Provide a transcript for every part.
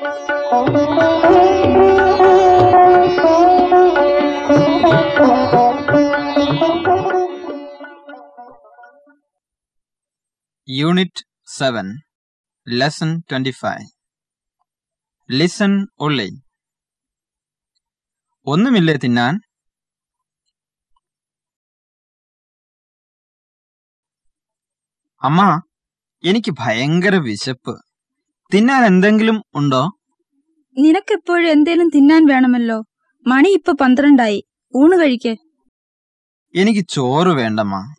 Unit seven lesson twenty five listen ഉള്ളി ഒന്നുമില്ലേ തിന്നാൻ? അമ്മ എനിക്ക് ഭയങ്കര വിശപ്പ്. തിന്നാൻ എന്തെങ്കിലും ഉണ്ടോ? നിനക്കെപ്പോഴും എന്തേലും തിന്നാൻ വേണമല്ലോ. മണി ഇപ്പൊ പന്ത്രണ്ടായി. ഊണ് കഴിക്കേ. എനിക്ക് ചോറ് വേണ്ടമ്മ.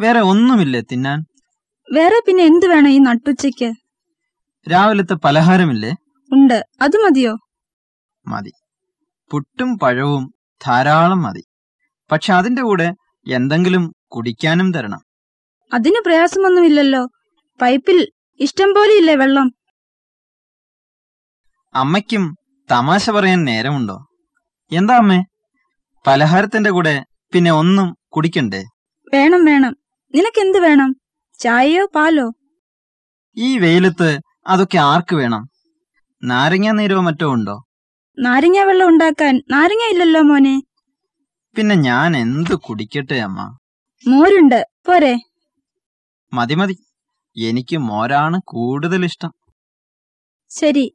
വേറെ ഒന്നുമില്ലേ തിന്നാൻ? വേറെ പിന്നെ എന്ത് വേണം ഈ നട്ടുച്ചയ്ക്ക്? രാവിലത്തെ പലഹാരമില്ലേ? ഉണ്ട്. അത് മതിയോ? മതി. പുട്ടും പഴവും ധാരാളം മതി. പക്ഷെ അതിന്റെ കൂടെ എന്തെങ്കിലും കുടിക്കാനും തരണം. അതിന് പ്രയാസമൊന്നുമില്ലല്ലോ. പൈപ്പിൽ ഇഷ്ടം പോലെ ഇല്ലേ വെള്ളം? അമ്മയ്ക്കും തമാശ പറയാൻ നേരമുണ്ടോ? എന്താ അമ്മേ? പലഹാരത്തിന്റെ കൂടെ പിന്നെ ഒന്നും കുടിക്കണ്ടേ? വേണം വേണം. നിനക്ക് നിനക്കെന്ത് വേണം? ചായയോ പാലോ? ഈ വെയിലത്ത് അതൊക്കെ ആർക്ക് വേണം? നാരങ്ങ നീരോ മറ്റോ ഉണ്ടോ? നാരങ്ങ വെള്ളം ഉണ്ടാക്കാൻ നാരങ്ങ ഇല്ലല്ലോ മോനെ. പിന്നെ ഞാൻ എന്ത് കുടിക്കട്ടെ അമ്മ? മോരുണ്ട്. പോരെ. മതി മതി. എനിക്ക് മോരാണ് കൂടുതൽ ഇഷ്ടം ശരി.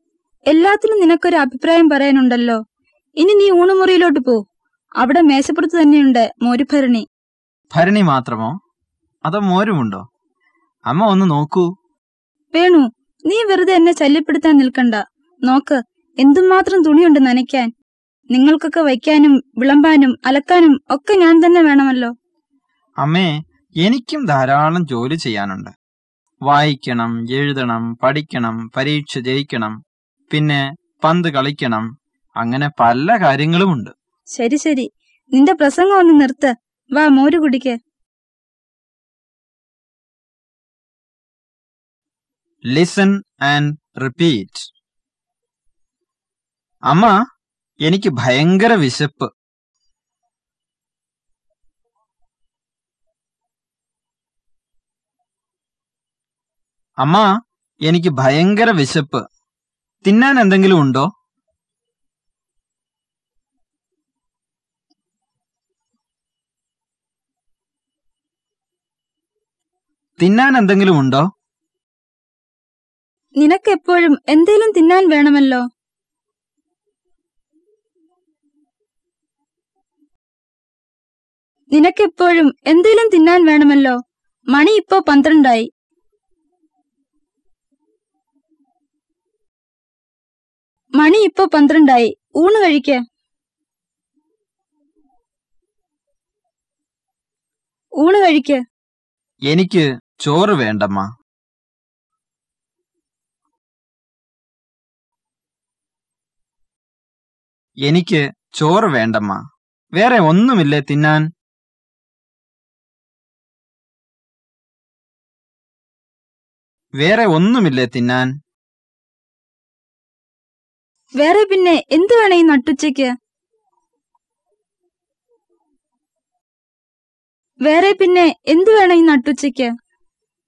എല്ലാത്തിനും നിനക്കൊരു അഭിപ്രായം പറയാനുണ്ടല്ലോ. ഇനി നീ ഊണുമുറിയിലോട്ട് പോ. അവിടെ മേശപ്പുറത്ത് തന്നെയുണ്ട് മോരുഭരണി. ഭരണി മാത്രമോ? അതോ മോരുമുണ്ടോ? അമ്മ ഒന്ന് നോക്കൂ. വേണു നീ വെറുതെ എന്നെ ശല്യപ്പെടുത്താൻ നിൽക്കണ്ട. നോക്ക് എന്തുമാത്രം തുണിയുണ്ട് നനയ്ക്കാൻ. നിങ്ങൾക്കൊക്കെ വയ്ക്കാനും വിളമ്പാനും അലക്കാനും ഒക്കെ ഞാൻ തന്നെ വേണമല്ലോ. അമ്മേ എനിക്കും ധാരാളം ജോലി ചെയ്യാനുണ്ട്. വായിക്കണം എഴുതണം പഠിക്കണം പരീക്ഷ ജയിക്കണം. പിന്നെ പന്ത് കളിക്കണം. അങ്ങനെ പല കാര്യങ്ങളുമുണ്ട്. ശരി ശരി. നിന്റെ പ്രസംഗം ഒന്ന് നിർത്ത്. വാ മോര് കുടിക്ക്. ലിസൺ ആൻഡ് റിപ്പീറ്റ് അമ്മ എനിക്ക് ഭയങ്കര വിശപ്പ്. അമ്മ എനിക്ക് ഭയങ്കര വിശപ്പ്. തിന്നാൻ എന്തെങ്കിലും ഉണ്ടോ? തിന്നാൻ എന്തെങ്കിലും ഉണ്ടോ? നിനക്ക് എപ്പോഴും എന്തേലും തിന്നാൻ വേണമല്ലോ? നിനക്കെപ്പോഴും എന്തേലും തിന്നാൻ വേണമല്ലോ? മണി ഇപ്പോ പന്ത്രണ്ടായി. മണി ഇപ്പൊ പന്ത്രണ്ടായി. ഊണ് കഴിക്ക. ഊണ് കഴിക്ക. എനിക്ക് ചോറ് വേണ്ടമ്മ. എനിക്ക് ചോറ് വേണ്ടമ്മ. വേറെ ഒന്നുമില്ലേ തിന്നാൻ? വേറെ ഒന്നുമില്ലേ തിന്നാൻ? വേറെ പിന്നെ എന്ത് വേണേ ഈ നട്ടുച്ചയ്ക്ക്? വേറെ പിന്നെ എന്ത് വേണേ ഈ നട്ടുച്ചയ്ക്ക്?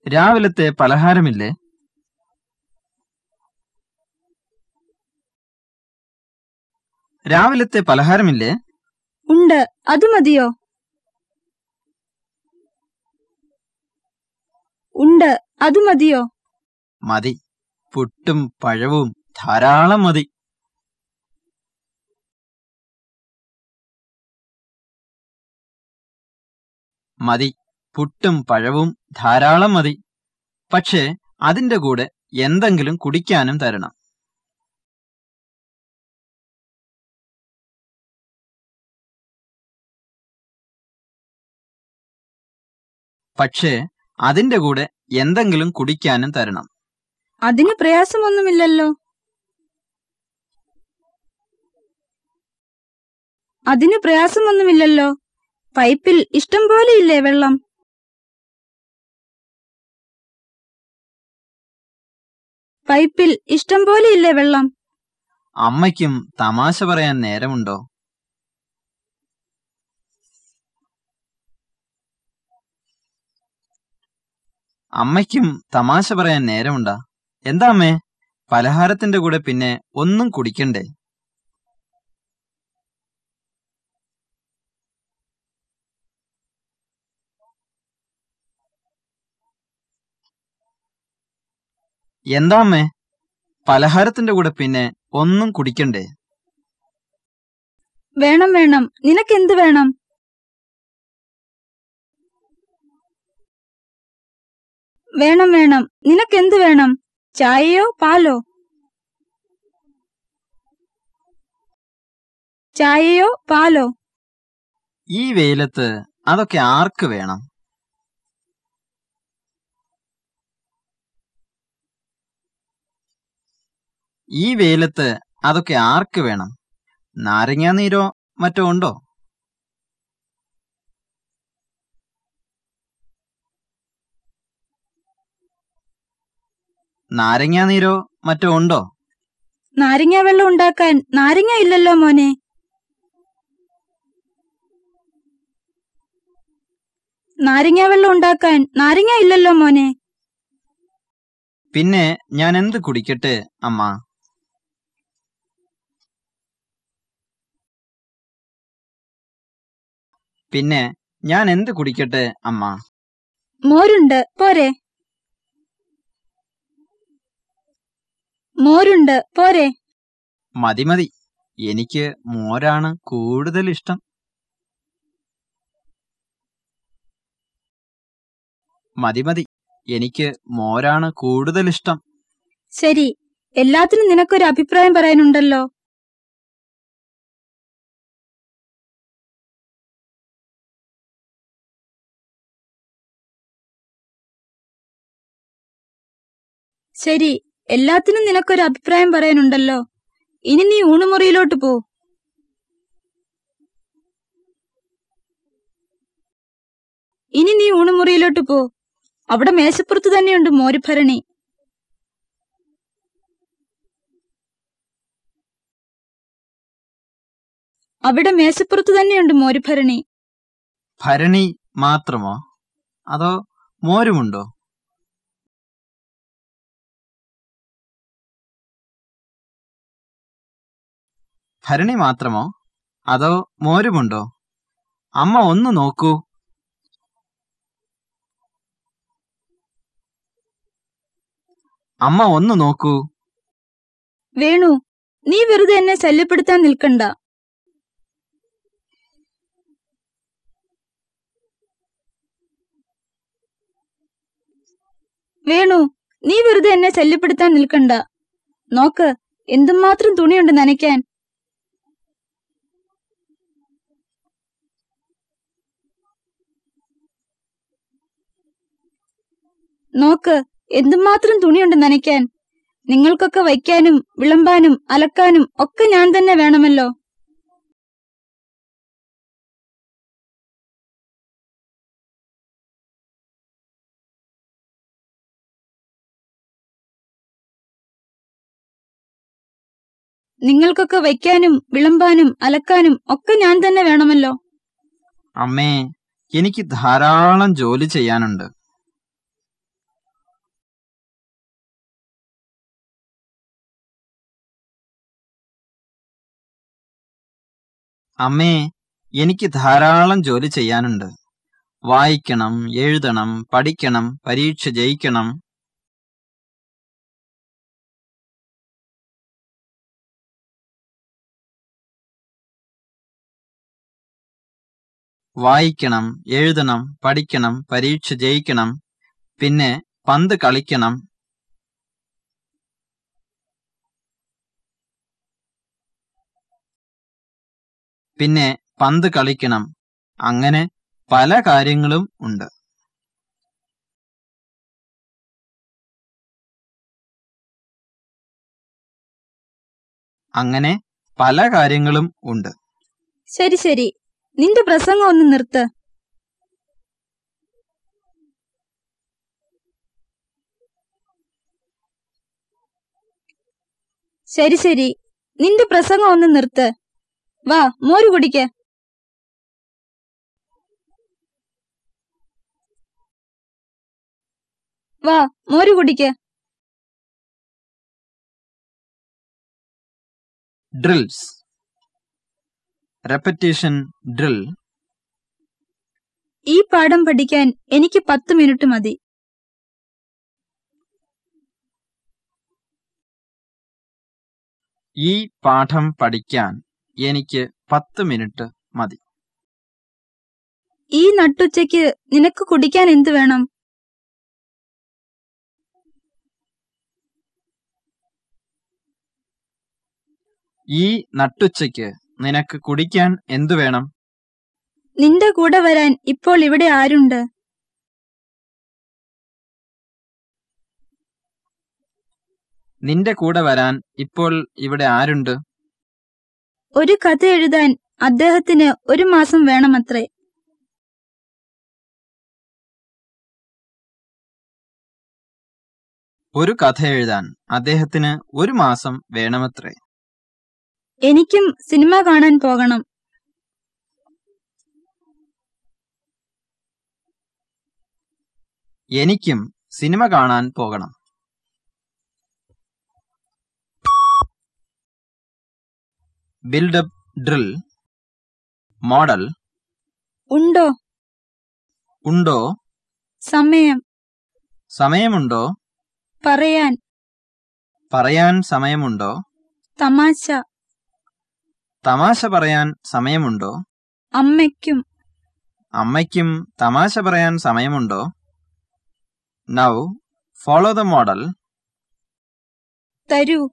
രാവിലത്തെ പലഹാരമില്ലേ? രാവിലത്തെ പലഹാരമില്ലേ? ഉണ്ട്. അത് മതിയോ? ഉണ്ട്. അത് മതിയോ? മതി. പുട്ടും പഴവും ധാരാളം മതി. മതി. പുട്ടും പഴവും ധാരാളം മതി. പക്ഷേ അതിന്റെ കൂടെ എന്തെങ്കിലും കുടിക്കാനും തരണം. പക്ഷേ അതിന്റെ കൂടെ എന്തെങ്കിലും കുടിക്കാനും തരണം. അതിന് പ്രയാസമൊന്നുമില്ലല്ലോ. അതിന് പ്രയാസമൊന്നുമില്ലല്ലോ. പൈപ്പിൽ ഇഷ്ടം പോലെ ഇല്ലേ വെള്ളം? പൈപ്പിൽ ഇഷ്ടം പോലെ ഇല്ലേ വെള്ളം? അമ്മയ്ക്കും തമാശ പറയാൻ നേരമുണ്ടോ? അമ്മയ്ക്കും തമാശ പറയാൻ നേരമുണ്ടാ. എന്താ അമ്മേ? പലഹാരത്തിന്റെ കൂടെ പിന്നെ ഒന്നും കുടിക്കണ്ടേ? എന്താ അമ്മേ പലഹാരത്തിന്റെ കൂടെ പിന്നെ ഒന്നും കുടിക്കണ്ടേ? വേണം വേണം. നിനക്ക് എന്ത് വേണം? വേണം വേണം. നിനക്ക് എന്ത് വേണം? ചായയോ പാലോ? ചായയോ പാലോ? ഈ വെയിലത്ത് അതൊക്കെ ആർക്ക് വേണം? ഈ വെയിലത്ത് അതൊക്കെ ആർക്ക് വേണം? നാരങ്ങാ നീരോ മറ്റോ ഉണ്ടോ? നാരങ്ങാ നീരോ മറ്റോ ഉണ്ടോ? നാരങ്ങ വെള്ളം ഉണ്ടാക്കാൻ നാരങ്ങ ഇല്ലല്ലോ മോനെ. നാരങ്ങ വെള്ളം ഉണ്ടാക്കാൻ നാരങ്ങ ഇല്ലല്ലോ മോനെ. പിന്നെ ഞാൻ എന്ത് കുടിക്കട്ടെ അമ്മ? പിന്നെ ഞാൻ എന്ത് കുടിക്കട്ടെ അമ്മ? മോരുണ്ട് പോരെ. മോരുണ്ട് പോരെ. മതി മതി. എനിക്ക് മോരാണ് കൂടുതൽ ഇഷ്ടം. മതി മതി. എനിക്ക് മോരാണ് കൂടുതൽ ഇഷ്ടം. ശരി. എല്ലാത്തിനും നിനക്കൊരു അഭിപ്രായം പറയാനുണ്ടല്ലോ. ശരി എല്ലാത്തിനും നിനക്കൊരു അഭിപ്രായം പറയാനുണ്ടല്ലോ. ഇനി നീ ഊണുമുറിയിലോട്ട് പോ. ഇനി നീ ഊണുമുറിയിലോട്ട് പോ. അവിടെ മേശപ്പുറത്ത് തന്നെയുണ്ട് മോരുഭരണി. അവിടെ മേശപ്പുറത്ത് തന്നെയുണ്ട് മോരുഭരണി. ഭരണി മാത്രമോ? അതോ മോരുമുണ്ടോ? ഭരണി മാത്രമോ? അതോ മോരുമുണ്ടോ? അമ്മ ഒന്ന് നോക്കൂ. അമ്മ ഒന്ന് നോക്കൂ. വേണു നീ വെറുതെ എന്നെ ശല്യപ്പെടുത്താൻ നിൽക്കണ്ട. വേണു നീ വെറുതെ എന്നെ ശല്യപ്പെടുത്താൻ നിൽക്കണ്ട. നോക്ക് എന്തുമാത്രം തുണിയുണ്ട് നനയ്ക്കാൻ. നോക്ക് എന്തുമാത്രം തുണിയുണ്ട് നനയ്ക്കാൻ? നിങ്ങൾക്കൊക്കെ വയ്ക്കാനും വിളമ്പാനും അലക്കാനും ഒക്കെ ഞാൻ തന്നെ വേണമല്ലോ. നിങ്ങൾക്കൊക്കെ വയ്ക്കാനും വിളമ്പാനും അലക്കാനും ഒക്കെ ഞാൻ തന്നെ വേണമല്ലോ. അമ്മേ എനിക്ക് ധാരാളം ജോലി ചെയ്യാനുണ്ട്. അമ്മേ എനിക്ക് ധാരാളം ജോലി ചെയ്യാനുണ്ട്. വായിക്കണം എഴുതണം പഠിക്കണം പരീക്ഷ ജയിക്കണം. വായിക്കണം എഴുതണം പഠിക്കണം പരീക്ഷ ജയിക്കണം. പിന്നെ പന്ത് കളിക്കണം. പിന്നെ പന്ത് കളിക്കണം. അങ്ങനെ പല കാര്യങ്ങളും ഉണ്ട്. അങ്ങനെ പല കാര്യങ്ങളും ഉണ്ട്. ശരി ശരി. നിന്റെ പ്രസംഗം ഒന്ന് നിർത്ത്. ശരി ശരി. നിന്റെ പ്രസംഗം ഒന്ന് നിർത്ത്. വാ മോര് കുടിക്ക. വാ മോര് കുടിക്ക. ഡ്രിൽസ്. Repetition drill. ഈ പാഠം പഠിക്കാൻ എനിക്ക് പത്ത് മിനിറ്റ് മതി. ഈ പാഠം പഠിക്കാൻ എനിക്ക് പത്ത് മിനിറ്റ് മതി. ഈ നട്ടുച്ചയ്ക്ക് നിനക്ക് കുടിക്കാൻ എന്ത് വേണം? ഈ നട്ടുച്ചയ്ക്ക് നിനക്ക് കുടിക്കാൻ എന്തു വേണം? നിന്റെ കൂടെ വരാൻ ഇപ്പോൾ ഇവിടെ ആരുണ്ട്? നിന്റെ കൂടെ വരാൻ ഇപ്പോൾ ഇവിടെ ആരുണ്ട്? ഒരു കഥ എഴുതാൻ അദ്ദേഹത്തിന് ഒരു മാസം വേണമത്രേ. ഒരു കഥ എഴുതാൻ അദ്ദേഹത്തിന് ഒരു മാസം വേണമത്രേ. എനിക്കും സിനിമ കാണാൻ പോകണം. എനിക്കും സിനിമ കാണാൻ പോകണം. ബിൽഡപ്പ് ഡ്രിൽ മോഡൽ ഉണ്ടോ? ഉണ്ടോ? സമയം? സമയമുണ്ടോ? പറയാൻ? പറയാൻ സമയമുണ്ടോ? തമാശ? തമാശ പറയാൻ സമയമുണ്ടോ? അമ്മയ്ക്കും. അമ്മയ്ക്കും തമാശ പറയാൻ സമയമുണ്ടോ? നൗ ഫോളോ ദ മോഡൽ തരൂ.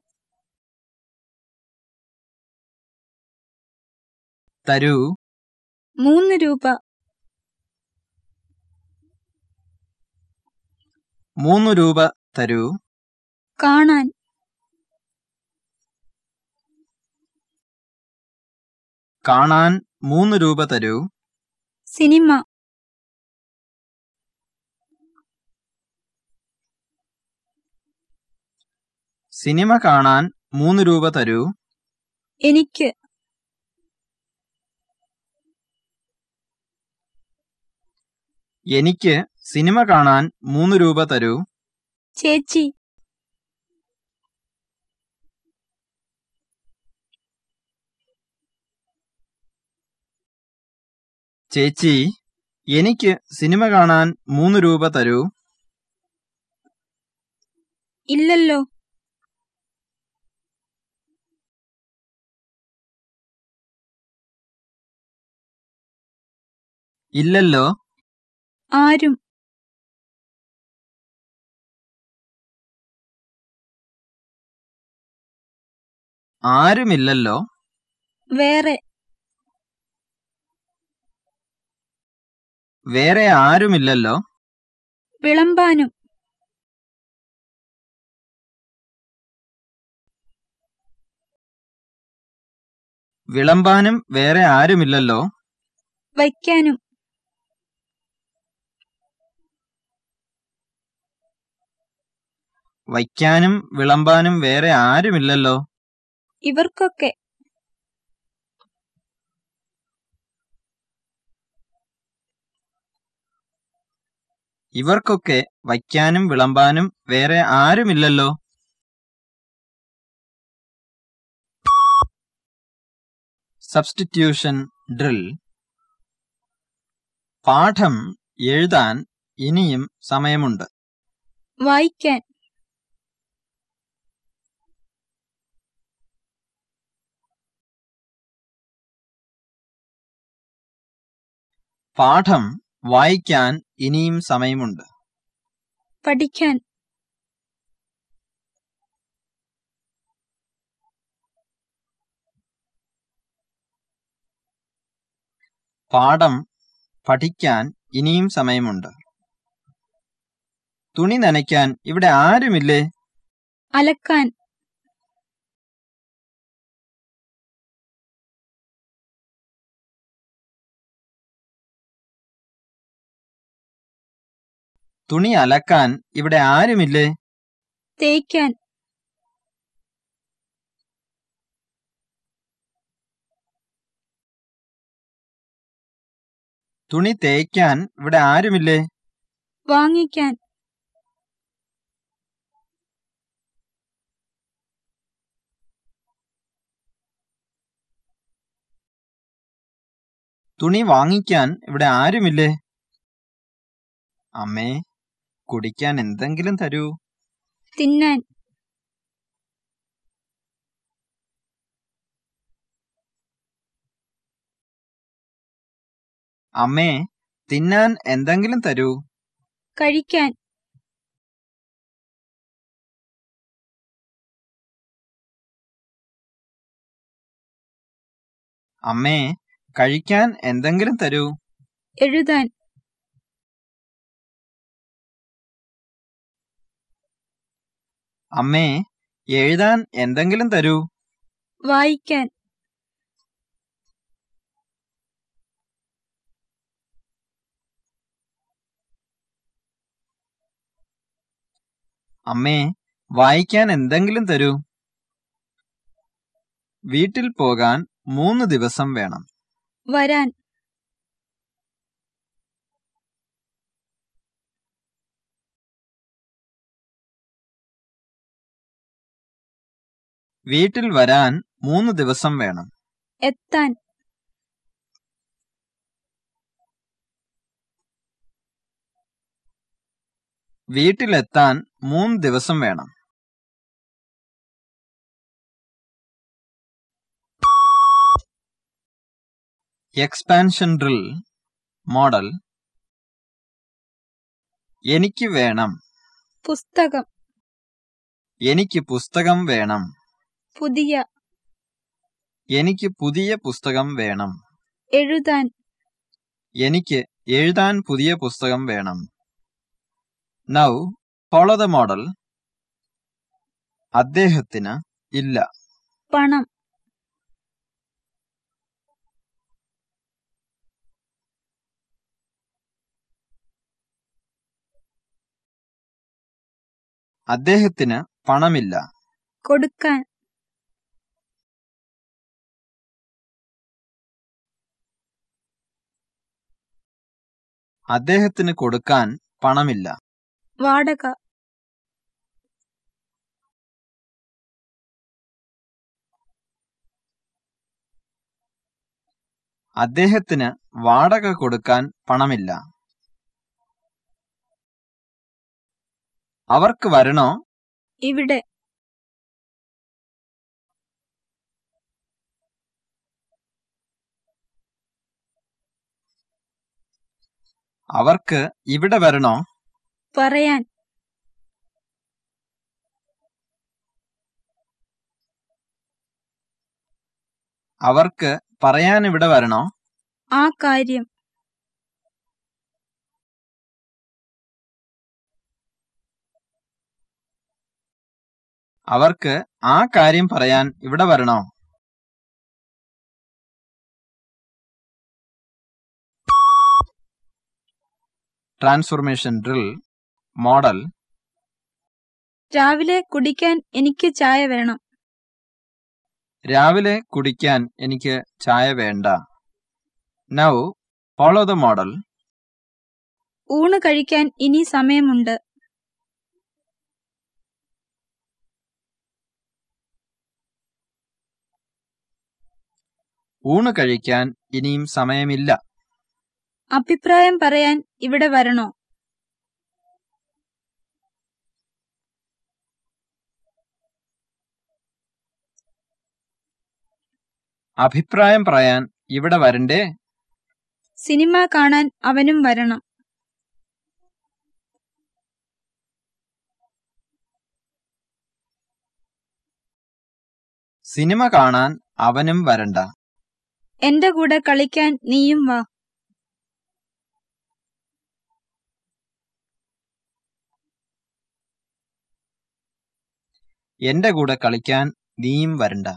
തരൂ. മൂന്ന് രൂപ. മൂന്ന് രൂപ തരൂ. കാണാൻ. കാണാൻ മൂന്ന് രൂപ തരൂ. സിനിമ. സിനിമ കാണാൻ മൂന്ന് രൂപ തരൂ. എനിക്ക്. എനിക്ക് സിനിമ കാണാൻ മൂന്ന് രൂപ തരൂ. ചേച്ചി. ചേച്ചി എനിക്ക് സിനിമ കാണാൻ മൂന്ന് രൂപ തരൂ. ഇല്ലല്ലോ. ഇല്ലല്ലോ. ആരും ആരുമില്ലല്ലോ. വേറെ വേറെ ആരുമില്ലല്ലോ. വിളമ്പാനും വിളമ്പാനും വേറെ ആരുമില്ലല്ലോ. വയ്ക്കാനും വയ്ക്കാനും വിളമ്പാനും വേറെ ആരുമില്ലല്ലോ. ഇവർക്കൊക്കെ ഇവർക്കൊക്കെ വയ്ക്കാനും വിളമ്പാനും വേറെ ആരുമില്ലല്ലോ. സബ്സ്റ്റിറ്റ്യൂഷൻ ഡ്രിൽ പാഠം എഴുതാൻ ഇനിയും സമയമുണ്ട്. വായിക്കാൻ. പാഠം വായിക്കാൻ ഇനിയും സമയമുണ്ട്. പഠിക്കാൻ. പാഠം പഠിക്കാൻ ഇനിയും സമയമുണ്ട്. തുണി നനയ്ക്കാൻ ഇവിടെ ആരുമില്ലേ? അലക്കാൻ. തുണി അലക്കാൻ ഇവിടെ ആരുമില്ലേ? തേക്കാൻ. തുണി തേക്കാൻ ഇവിടെ ആരുമില്ലേ? വാങ്ങിക്കാൻ. തുണി വാങ്ങിക്കാൻ ഇവിടെ ആരുമില്ലേ? അമ്മേ കുടിക്കാൻ എന്തെങ്കിലും തരൂ? തിന്നാൻ. അമ്മേ തിന്നാൻ എന്തെങ്കിലും തരൂ? കഴിക്കാൻ. അമ്മേ കഴിക്കാൻ എന്തെങ്കിലും തരൂ? എഴുതാൻ. അമ്മേ എഴുതാൻ എന്തെങ്കിലും തരൂ. വായിക്കാൻ. അമ്മേ വായിക്കാൻ എന്തെങ്കിലും തരൂ. വീട്ടിൽ പോകാൻ മൂന്ന് ദിവസം വേണം. വരാൻ. വീട്ടിൽ വരാൻ മൂന്ന് ദിവസം വേണം. എത്താൻ. വീട്ടിലെത്താൻ മൂന്ന് ദിവസം വേണം. Expansion drill model. എനിക്ക് വേണം. പുസ്തകം. എനിക്ക് പുസ്തകം വേണം. പുതിയ എനിക്ക് പുതിയ പുസ്തകം വേണം. എഴുതാൻ എനിക്ക് എഴുതാൻ പുതിയ പുസ്തകം വേണം. നൗ ഫോളോ ദ മോഡൽ അദ്ദേഹത്തിന് ഇല്ല. പണം. അദ്ദേഹത്തിന് പണമില്ല. കൊടുക്കാൻ അദ്ദേഹത്തിന് കൊടുക്കാൻ പണമില്ല. വാടക. അദ്ദേഹത്തിന് വാടക കൊടുക്കാൻ പണമില്ല. അവർക്ക് വരണോ? ഇവിടെ. അവർക്ക് ഇവിടെ വരണോ? പറയാൻ. അവർക്ക് പറയാൻ ഇവിടെ വരണോ? ആ കാര്യം. അവർക്ക് ആ കാര്യം പറയാൻ ഇവിടെ വരണോ? Transformation drill model. രാവിലെ കുടിക്കാൻ എനിക്ക് ചായ വേണം. രാവിലെ കുടിക്കാൻ എനിക്ക് ചായ വേണ്ട. നൗ ഫോളോ ദ മോഡൽ ഊണ് കഴിക്കാൻ ഇനി സമയമുണ്ട്. ഊണ് കഴിക്കാൻ ഇനിയും സമയമില്ല. അഭിപ്രായം പറയാൻ ഇവിടെ വരണോ? അഭിപ്രായം പറയാൻ ഇവിടെ വരണ്ടേ? സിനിമ കാണാൻ അവനും വരണം. സിനിമ കാണാൻ അവനും വരണ്ട. എന്റെ കൂടെ കളിക്കാൻ നീയും വാ. എന്റെ കൂടെ കളിക്കാൻ നീയും വരണ്ട.